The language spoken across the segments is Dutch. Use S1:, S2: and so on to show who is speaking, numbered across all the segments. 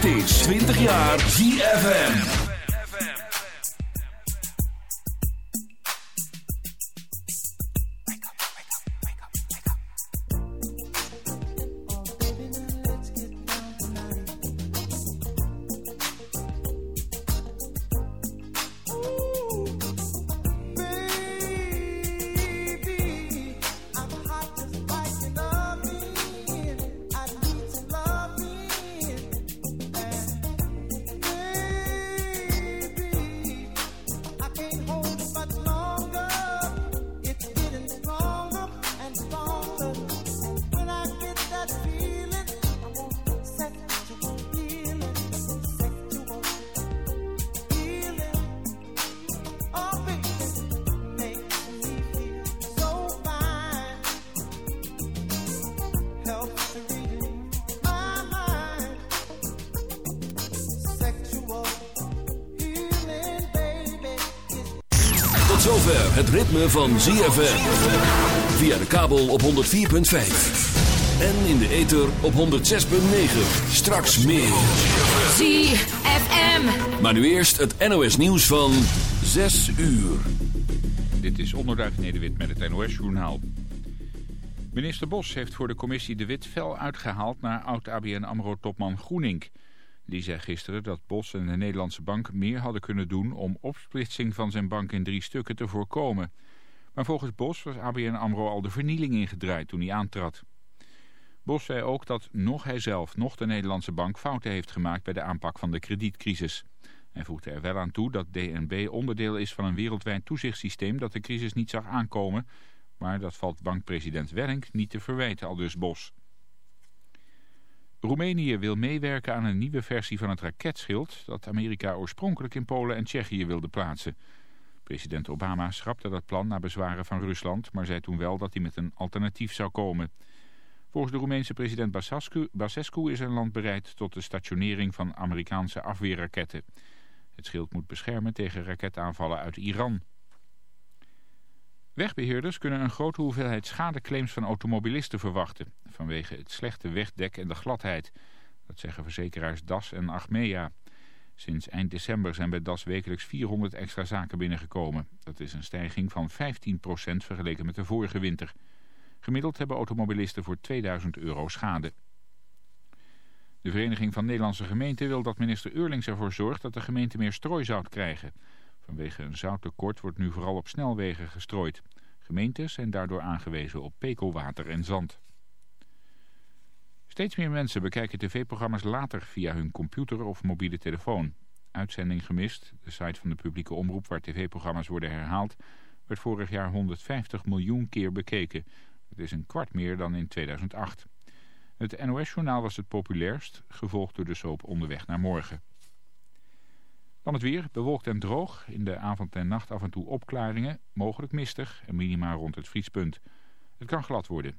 S1: Dit is 20 jaar ZFM. Van ZFM. Via de kabel op 104.5. En in de ether op 106.9. Straks meer.
S2: ZFM.
S1: Maar nu eerst het NOS nieuws van 6 uur.
S3: Dit is Onderduif Nederwit met het NOS Journaal. Minister Bos heeft voor de commissie De Wit fel uitgehaald naar oud-ABN AMRO-topman Groening... Die zei gisteren dat Bos en de Nederlandse bank meer hadden kunnen doen om opsplitsing van zijn bank in drie stukken te voorkomen. Maar volgens Bos was ABN AMRO al de vernieling ingedraaid toen hij aantrad. Bos zei ook dat nog hij zelf, nog de Nederlandse bank fouten heeft gemaakt bij de aanpak van de kredietcrisis. Hij voegde er wel aan toe dat DNB onderdeel is van een wereldwijd toezichtssysteem dat de crisis niet zag aankomen, maar dat valt bankpresident Wellink niet te verwijten, al dus Bos. Roemenië wil meewerken aan een nieuwe versie van het raketschild dat Amerika oorspronkelijk in Polen en Tsjechië wilde plaatsen. President Obama schrapte dat plan na bezwaren van Rusland, maar zei toen wel dat hij met een alternatief zou komen. Volgens de Roemeense president Basescu, Basescu is een land bereid tot de stationering van Amerikaanse afweerraketten. Het schild moet beschermen tegen raketaanvallen uit Iran. Wegbeheerders kunnen een grote hoeveelheid schadeclaims van automobilisten verwachten... vanwege het slechte wegdek en de gladheid. Dat zeggen verzekeraars DAS en Achmea. Sinds eind december zijn bij DAS wekelijks 400 extra zaken binnengekomen. Dat is een stijging van 15% vergeleken met de vorige winter. Gemiddeld hebben automobilisten voor 2000 euro schade. De Vereniging van Nederlandse Gemeenten wil dat minister Eurlings ervoor zorgt dat de gemeente meer strooizout krijgen. Vanwege een zouttekort wordt nu vooral op snelwegen gestrooid. Gemeentes zijn daardoor aangewezen op pekelwater en zand. Steeds meer mensen bekijken tv-programma's later via hun computer of mobiele telefoon. Uitzending gemist, de site van de publieke omroep waar tv-programma's worden herhaald, werd vorig jaar 150 miljoen keer bekeken. Dat is een kwart meer dan in 2008. Het NOS-journaal was het populairst, gevolgd door de soap Onderweg naar Morgen. Dan het weer, bewolkt en droog. In de avond en nacht af en toe opklaringen, mogelijk mistig en minimaal rond het vriespunt. Het kan glad worden.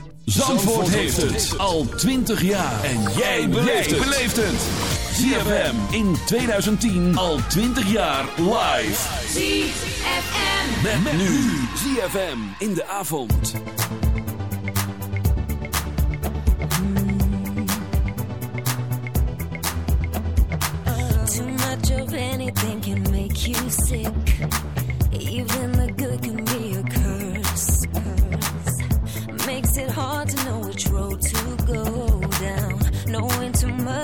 S1: Zandvoort, Zandvoort heeft het. het al 20 jaar. En jij beleeft het. ZFM in 2010 al 20 jaar live.
S4: ZFM.
S1: Met, met nu. ZFM in de avond.
S4: Mm.
S5: Too much of anything can make you sick.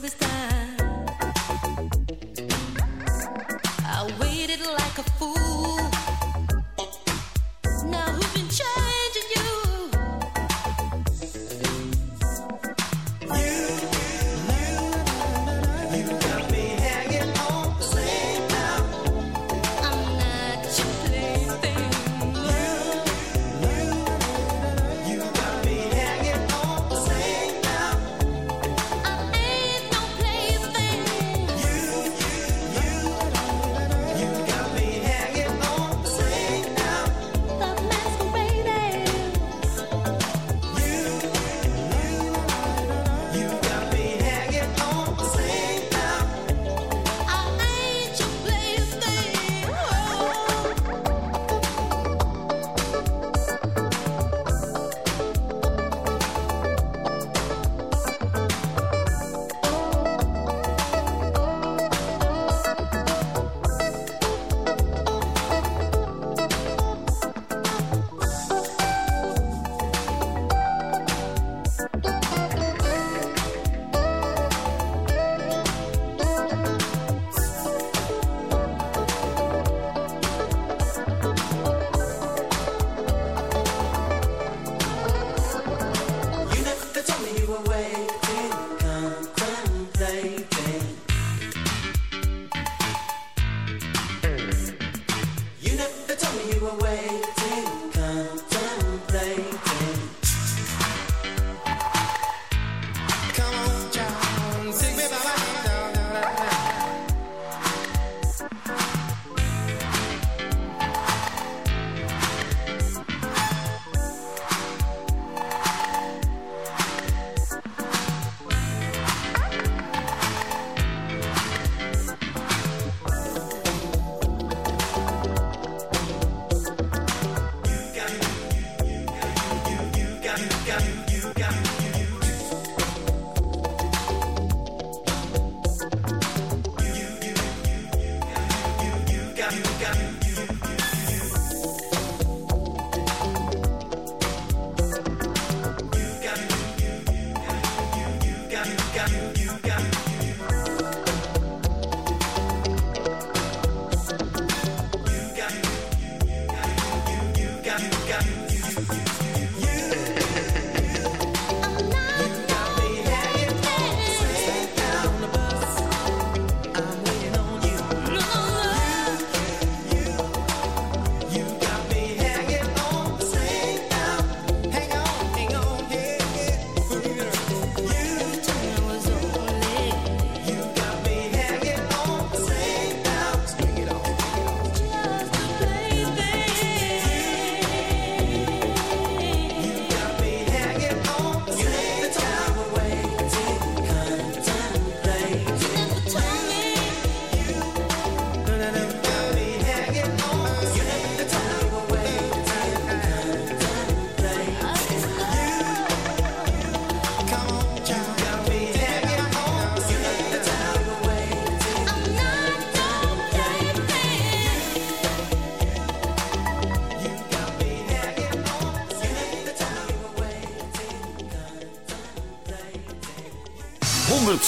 S6: This
S7: time,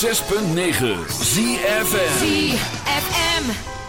S1: 106.9 ZFM.
S4: ZFM.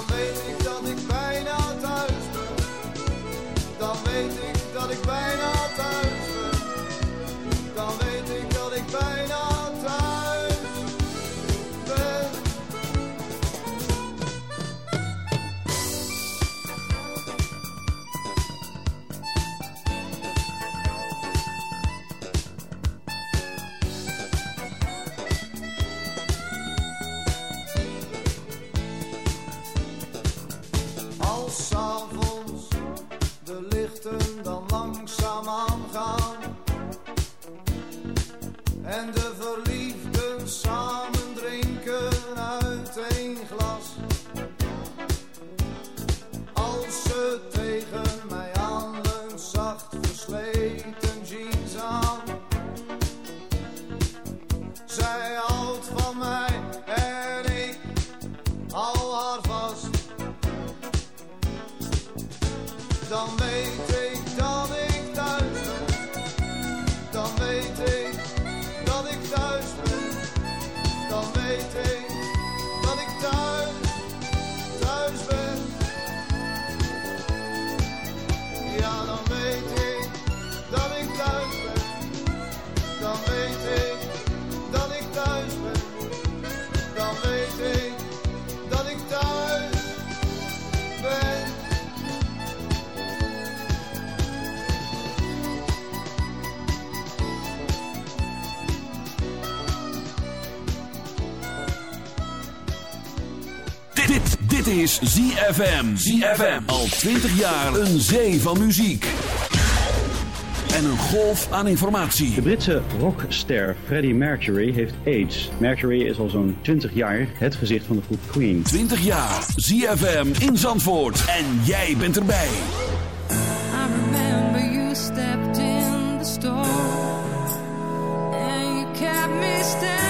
S8: salvation. is
S1: ZFM. Al 20 jaar een zee van muziek. En een golf aan informatie.
S9: De Britse rockster Freddie Mercury heeft AIDS. Mercury is al zo'n 20 jaar het gezicht van de groep Queen.
S1: 20 jaar. ZFM in Zandvoort. En jij bent erbij.
S10: I remember you stepped in the store. And you kept me standing.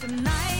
S4: tonight.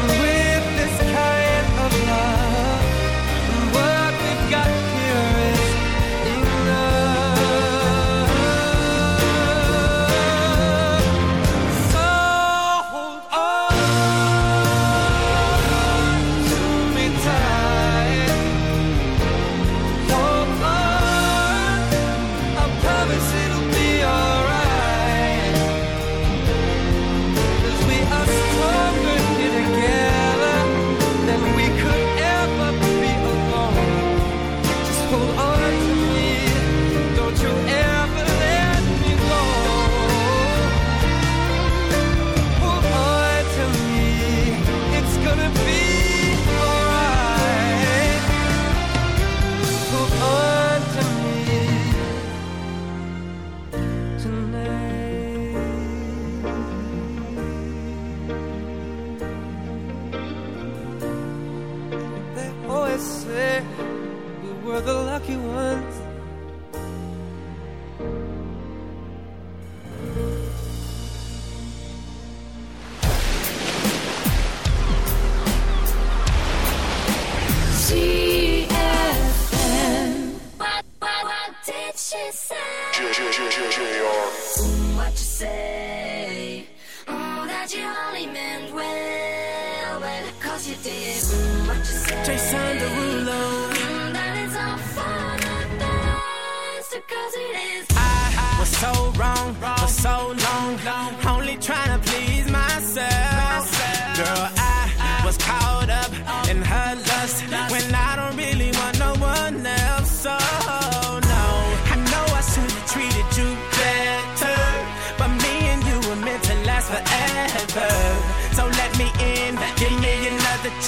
S11: and we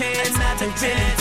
S11: chance not the chance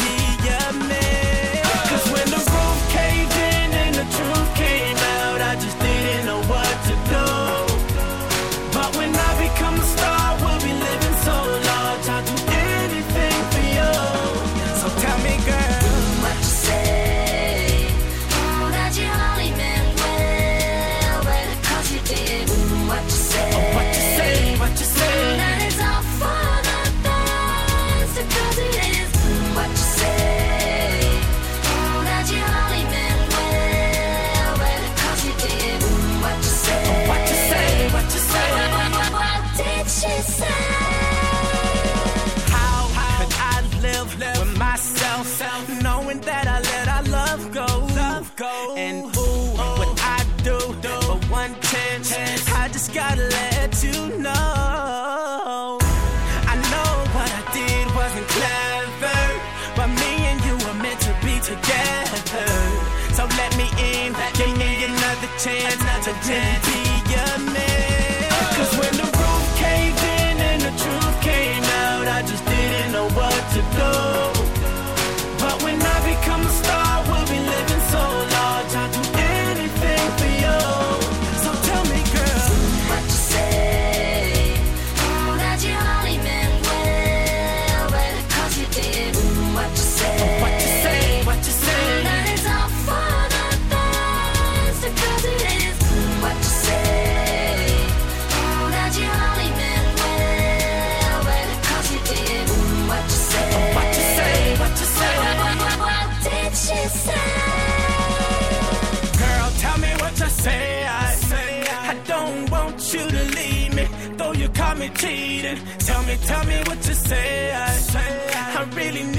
S11: pretend cheating. Tell me, tell me what you say. I, I really need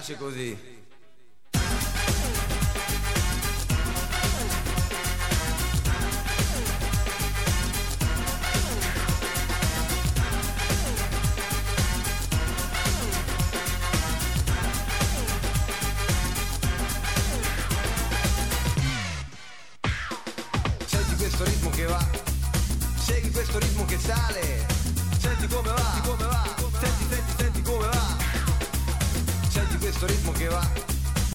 S12: piace così.